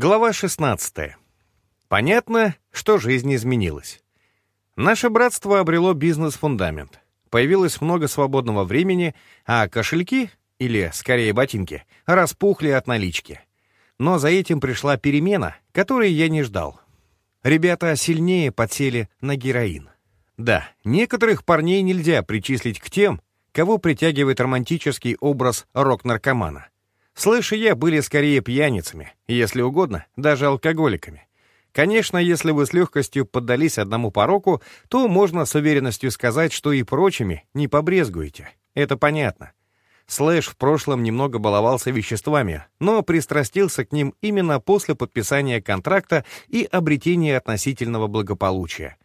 Глава 16. Понятно, что жизнь изменилась. Наше братство обрело бизнес-фундамент. Появилось много свободного времени, а кошельки, или, скорее, ботинки, распухли от налички. Но за этим пришла перемена, которой я не ждал. Ребята сильнее подсели на героин. Да, некоторых парней нельзя причислить к тем, кого притягивает романтический образ рок-наркомана — Слышь я были скорее пьяницами, если угодно, даже алкоголиками. Конечно, если вы с легкостью поддались одному пороку, то можно с уверенностью сказать, что и прочими не побрезгуете. Это понятно. Слэш в прошлом немного баловался веществами, но пристрастился к ним именно после подписания контракта и обретения относительного благополучия.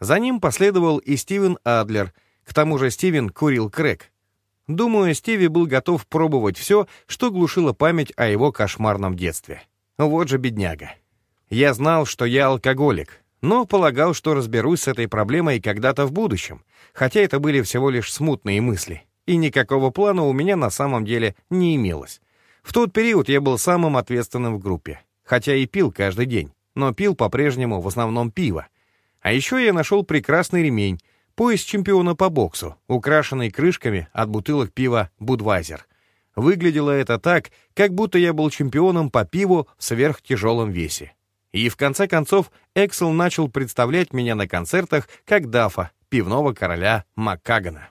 За ним последовал и Стивен Адлер, к тому же Стивен курил крэк, Думаю, Стиви был готов пробовать все, что глушило память о его кошмарном детстве. Вот же бедняга. Я знал, что я алкоголик, но полагал, что разберусь с этой проблемой когда-то в будущем, хотя это были всего лишь смутные мысли, и никакого плана у меня на самом деле не имелось. В тот период я был самым ответственным в группе, хотя и пил каждый день, но пил по-прежнему в основном пиво. А еще я нашел прекрасный ремень, Пояс чемпиона по боксу, украшенный крышками от бутылок пива «Будвайзер». Выглядело это так, как будто я был чемпионом по пиву в сверхтяжелом весе. И в конце концов Эксел начал представлять меня на концертах как Дафа, пивного короля Маккагана.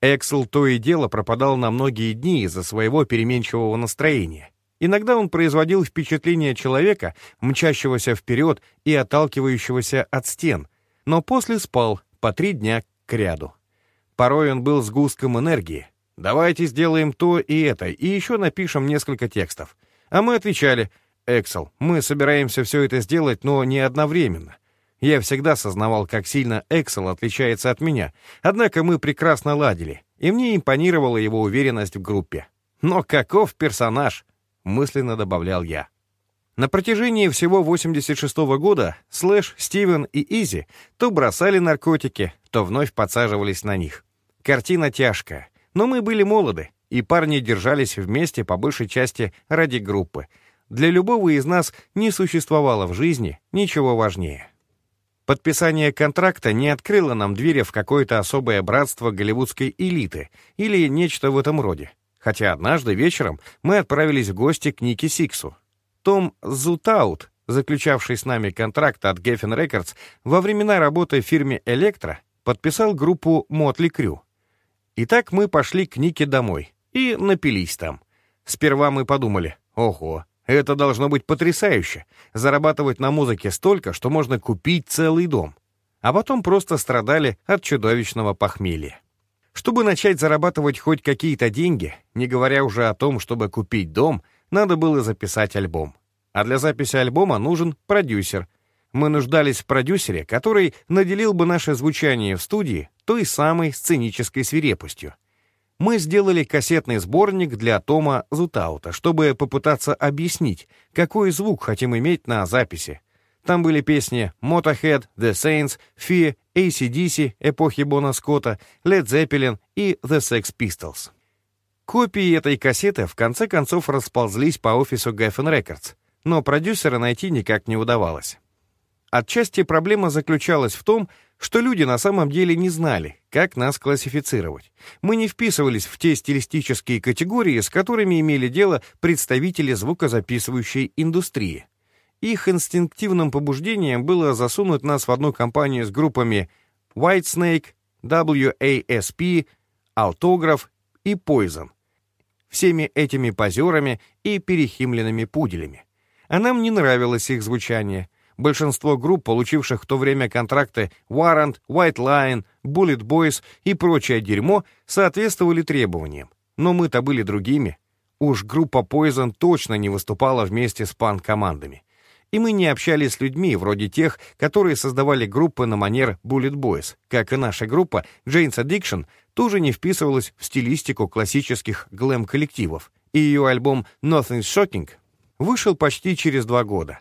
Эксел то и дело пропадал на многие дни из-за своего переменчивого настроения. Иногда он производил впечатление человека, мчащегося вперед и отталкивающегося от стен, но после спал, по три дня к ряду. Порой он был сгустком энергии. «Давайте сделаем то и это, и еще напишем несколько текстов». А мы отвечали, «Эксел, мы собираемся все это сделать, но не одновременно». Я всегда сознавал, как сильно Эксел отличается от меня, однако мы прекрасно ладили, и мне импонировала его уверенность в группе. «Но каков персонаж?» — мысленно добавлял я. На протяжении всего 86 -го года Слэш, Стивен и Изи то бросали наркотики, то вновь подсаживались на них. Картина тяжкая, но мы были молоды, и парни держались вместе по большей части ради группы. Для любого из нас не существовало в жизни ничего важнее. Подписание контракта не открыло нам двери в какое-то особое братство голливудской элиты или нечто в этом роде. Хотя однажды вечером мы отправились в гости к Нике Сиксу, том Зутаут, заключавший с нами контракт от Geffen Records, во времена работы в фирме «Электро», подписал группу «Мотли Крю». Итак, мы пошли к Нике домой и напились там. Сперва мы подумали, ого, это должно быть потрясающе, зарабатывать на музыке столько, что можно купить целый дом. А потом просто страдали от чудовищного похмелья. Чтобы начать зарабатывать хоть какие-то деньги, не говоря уже о том, чтобы купить дом — надо было записать альбом. А для записи альбома нужен продюсер. Мы нуждались в продюсере, который наделил бы наше звучание в студии той самой сценической свирепостью. Мы сделали кассетный сборник для Тома Зутаута, чтобы попытаться объяснить, какой звук хотим иметь на записи. Там были песни Motorhead, The Saints, Fear, ACDC эпохи Бона Скотта, Led Zeppelin и The Sex Pistols. Копии этой кассеты в конце концов расползлись по офису Geffen Records, но продюсера найти никак не удавалось. Отчасти проблема заключалась в том, что люди на самом деле не знали, как нас классифицировать. Мы не вписывались в те стилистические категории, с которыми имели дело представители звукозаписывающей индустрии. Их инстинктивным побуждением было засунуть нас в одну компанию с группами Whitesnake, WASP, Autograph и Poison — всеми этими позерами и перехимленными пуделями. А нам не нравилось их звучание. Большинство групп, получивших в то время контракты Warrant, White Lion, Bullet Boys и прочее дерьмо, соответствовали требованиям. Но мы-то были другими. Уж группа Poison точно не выступала вместе с пан-командами. И мы не общались с людьми, вроде тех, которые создавали группы на манер Bullet Boys, как и наша группа Jane's Addiction тоже не вписывалась в стилистику классических глэм-коллективов, и ее альбом Nothing Shocking вышел почти через два года.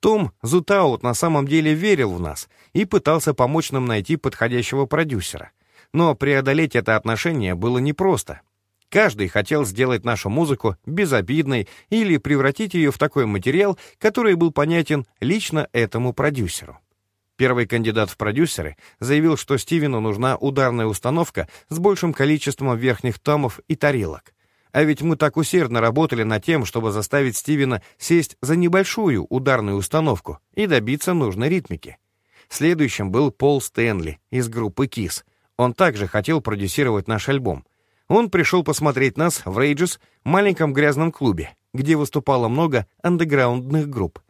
Том Зутаут на самом деле верил в нас и пытался помочь нам найти подходящего продюсера. Но преодолеть это отношение было непросто. Каждый хотел сделать нашу музыку безобидной или превратить ее в такой материал, который был понятен лично этому продюсеру. Первый кандидат в продюсеры заявил, что Стивену нужна ударная установка с большим количеством верхних томов и тарелок. А ведь мы так усердно работали над тем, чтобы заставить Стивена сесть за небольшую ударную установку и добиться нужной ритмики. Следующим был Пол Стэнли из группы KISS. Он также хотел продюсировать наш альбом. Он пришел посмотреть нас в Рейджес, маленьком грязном клубе, где выступало много андеграундных групп.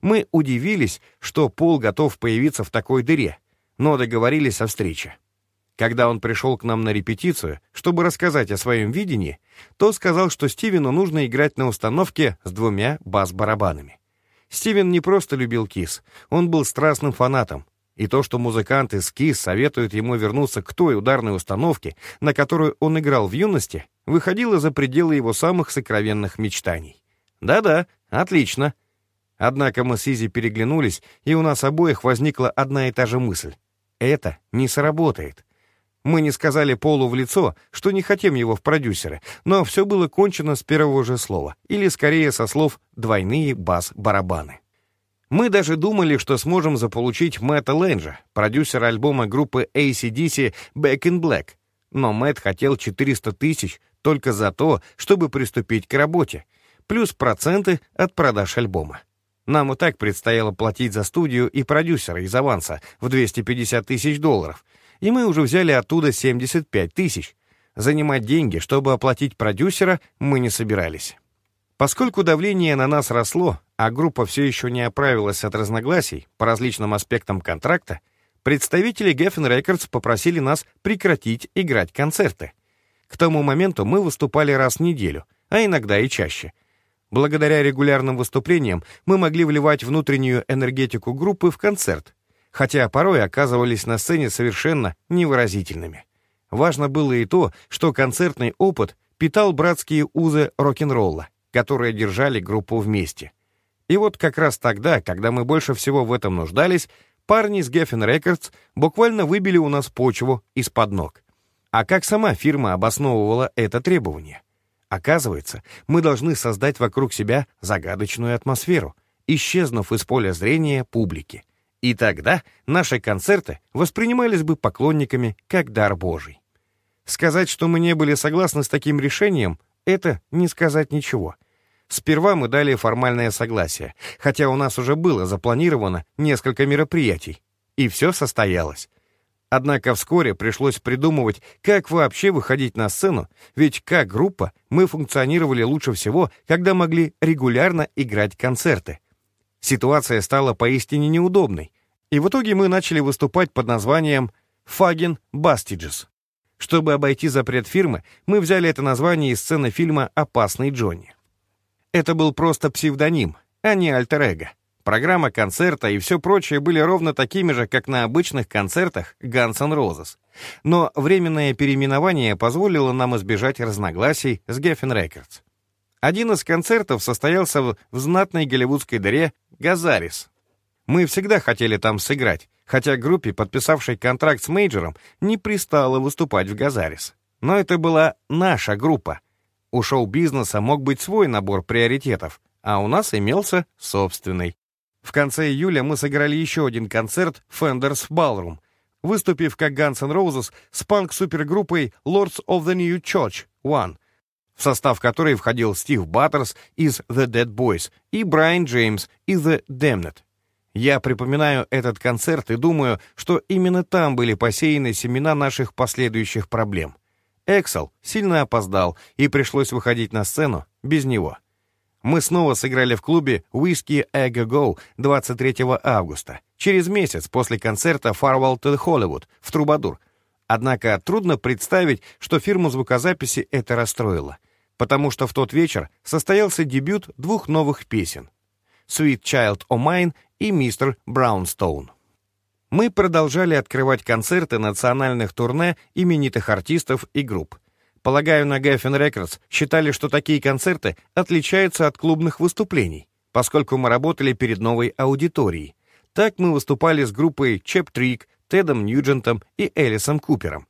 Мы удивились, что Пол готов появиться в такой дыре, но договорились о встрече. Когда он пришел к нам на репетицию, чтобы рассказать о своем видении, то сказал, что Стивену нужно играть на установке с двумя бас-барабанами. Стивен не просто любил Кис, он был страстным фанатом. И то, что музыканты с Кис советуют ему вернуться к той ударной установке, на которую он играл в юности, выходило за пределы его самых сокровенных мечтаний. Да-да, отлично. Однако мы с Изи переглянулись, и у нас обоих возникла одна и та же мысль. Это не сработает. Мы не сказали Полу в лицо, что не хотим его в продюсеры, но все было кончено с первого же слова, или скорее со слов «двойные бас-барабаны». Мы даже думали, что сможем заполучить Мэтта Лэнджа, продюсера альбома группы ACDC «Back in Black», но Мэтт хотел 400 тысяч только за то, чтобы приступить к работе, плюс проценты от продаж альбома. Нам и так предстояло платить за студию и продюсера из аванса в 250 тысяч долларов, и мы уже взяли оттуда 75 тысяч. Занимать деньги, чтобы оплатить продюсера, мы не собирались. Поскольку давление на нас росло, а группа все еще не оправилась от разногласий по различным аспектам контракта, представители Geffen Records попросили нас прекратить играть концерты. К тому моменту мы выступали раз в неделю, а иногда и чаще. Благодаря регулярным выступлениям мы могли вливать внутреннюю энергетику группы в концерт, хотя порой оказывались на сцене совершенно невыразительными. Важно было и то, что концертный опыт питал братские узы рок-н-ролла, которые держали группу вместе. И вот как раз тогда, когда мы больше всего в этом нуждались, парни с Geffen Records буквально выбили у нас почву из-под ног. А как сама фирма обосновывала это требование? Оказывается, мы должны создать вокруг себя загадочную атмосферу, исчезнув из поля зрения публики — и тогда наши концерты воспринимались бы поклонниками как дар Божий. Сказать, что мы не были согласны с таким решением, это не сказать ничего. Сперва мы дали формальное согласие, хотя у нас уже было запланировано несколько мероприятий, и все состоялось. Однако вскоре пришлось придумывать, как вообще выходить на сцену, ведь как группа мы функционировали лучше всего, когда могли регулярно играть концерты. Ситуация стала поистине неудобной, и в итоге мы начали выступать под названием «Фагин Бастиджес». Чтобы обойти запрет фирмы, мы взяли это название из сцены фильма «Опасный Джонни». Это был просто псевдоним, а не альтер-эго. Программа концерта и все прочее были ровно такими же, как на обычных концертах Guns N' Roses. Но временное переименование позволило нам избежать разногласий с Geffen Records. Один из концертов состоялся в, знатной голливудской дыре «Газарис». Мы всегда хотели там сыграть, хотя группе, подписавшей контракт с мейджором, не пристало выступать в «Газарис». Но это была наша группа. У шоу-бизнеса мог быть свой набор приоритетов, а у нас имелся собственный. В конце июля мы сыграли еще один концерт Fenders Ballroom, выступив как Guns N' Roses с панк-супергруппой Lords of the New Church One, в состав которой входил Стив Баттерс из The Dead Boys и Брайан Джеймс из The Damned. Я припоминаю этот концерт и думаю, что именно там были посеяны семена наших последующих проблем. Эксел сильно опоздал, и пришлось выходить на сцену без него. Мы снова сыграли в клубе Whiskey Egg Go 23 августа, через месяц после концерта Farewell to Hollywood в Трубадур. Однако трудно представить, что фирму звукозаписи это расстроило потому что в тот вечер состоялся дебют двух новых песен «Sweet Child O' Mine» и «Мистер Браунстоун». Мы продолжали открывать концерты национальных турне именитых артистов и групп. Полагаю, на Geffen Records считали, что такие концерты отличаются от клубных выступлений, поскольку мы работали перед новой аудиторией. Так мы выступали с группой Чеп Трик, Тедом Ньюджентом и Элисом Купером.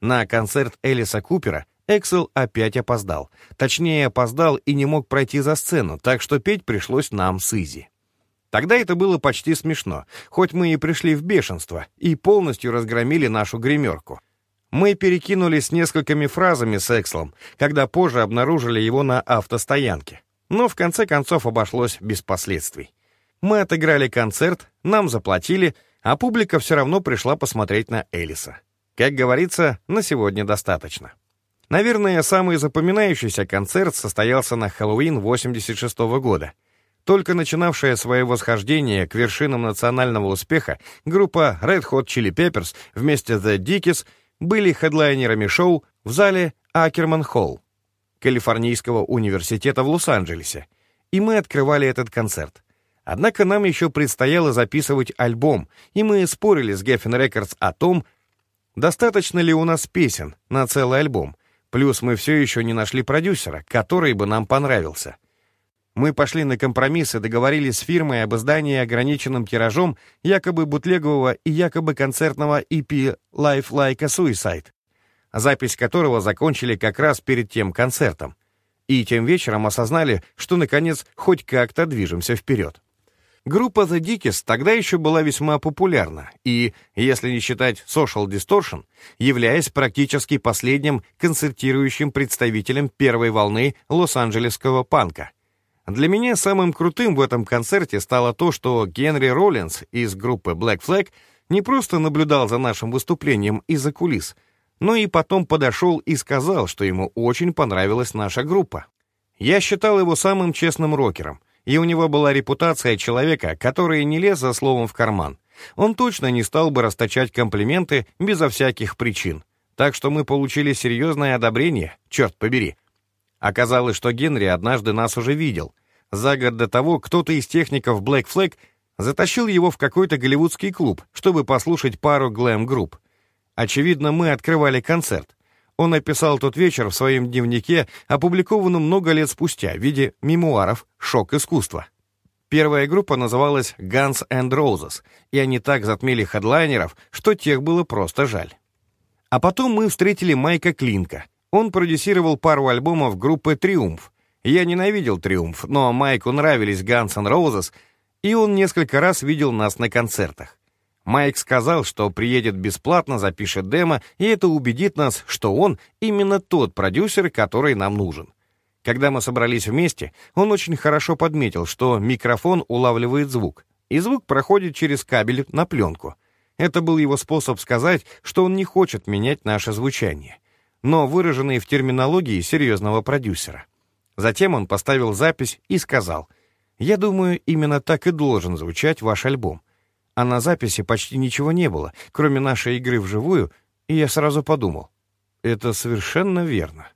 На концерт Элиса Купера Эксел опять опоздал. Точнее, опоздал и не мог пройти за сцену, так что петь пришлось нам с Изи. Тогда это было почти смешно, хоть мы и пришли в бешенство и полностью разгромили нашу гримерку. Мы перекинулись несколькими фразами с Экслом, когда позже обнаружили его на автостоянке. Но в конце концов обошлось без последствий. Мы отыграли концерт, нам заплатили, а публика все равно пришла посмотреть на Элиса. Как говорится, на сегодня достаточно. Наверное, самый запоминающийся концерт состоялся на Хэллоуин 86 -го года. Только начинавшая свое восхождение к вершинам национального успеха, группа Red Hot Chili Peppers вместе с The Dickies были хедлайнерами шоу в зале Акерман Холл Калифорнийского университета в Лос-Анджелесе, и мы открывали этот концерт. Однако нам еще предстояло записывать альбом, и мы спорили с Geffen Records о том, достаточно ли у нас песен на целый альбом, плюс мы все еще не нашли продюсера, который бы нам понравился. Мы пошли на компромисс и договорились с фирмой об издании ограниченным тиражом якобы бутлегового и якобы концертного EP «Life Like a Suicide», запись которого закончили как раз перед тем концертом. И тем вечером осознали, что, наконец, хоть как-то движемся вперед. Группа The Dickies тогда еще была весьма популярна и, если не считать Social Distortion, являясь практически последним концертирующим представителем первой волны лос-анджелесского панка. Для меня самым крутым в этом концерте стало то, что Генри Роллинс из группы Black Flag не просто наблюдал за нашим выступлением из-за кулис, но и потом подошел и сказал, что ему очень понравилась наша группа. Я считал его самым честным рокером — и у него была репутация человека, который не лез за словом в карман. Он точно не стал бы расточать комплименты безо всяких причин. Так что мы получили серьезное одобрение, черт побери. Оказалось, что Генри однажды нас уже видел. За год до того кто-то из техников Black Flag затащил его в какой-то голливудский клуб, чтобы послушать пару глэм-групп. Очевидно, мы открывали концерт. Он описал тот вечер в своем дневнике, опубликованном много лет спустя в виде мемуаров «Шок искусства». Первая группа называлась Guns and Roses, и они так затмили хедлайнеров, что тех было просто жаль. А потом мы встретили Майка Клинка. Он продюсировал пару альбомов группы «Триумф». Я ненавидел «Триумф», но Майку нравились Guns and Roses, и он несколько раз видел нас на концертах. Майк сказал, что приедет бесплатно, запишет демо, и это убедит нас, что он именно тот продюсер, который нам нужен. Когда мы собрались вместе, он очень хорошо подметил, что микрофон улавливает звук, и звук проходит через кабель на пленку. Это был его способ сказать, что он не хочет менять наше звучание, но выраженный в терминологии серьезного продюсера. Затем он поставил запись и сказал, «Я думаю, именно так и должен звучать ваш альбом а на записи почти ничего не было, кроме нашей игры вживую, и я сразу подумал, это совершенно верно.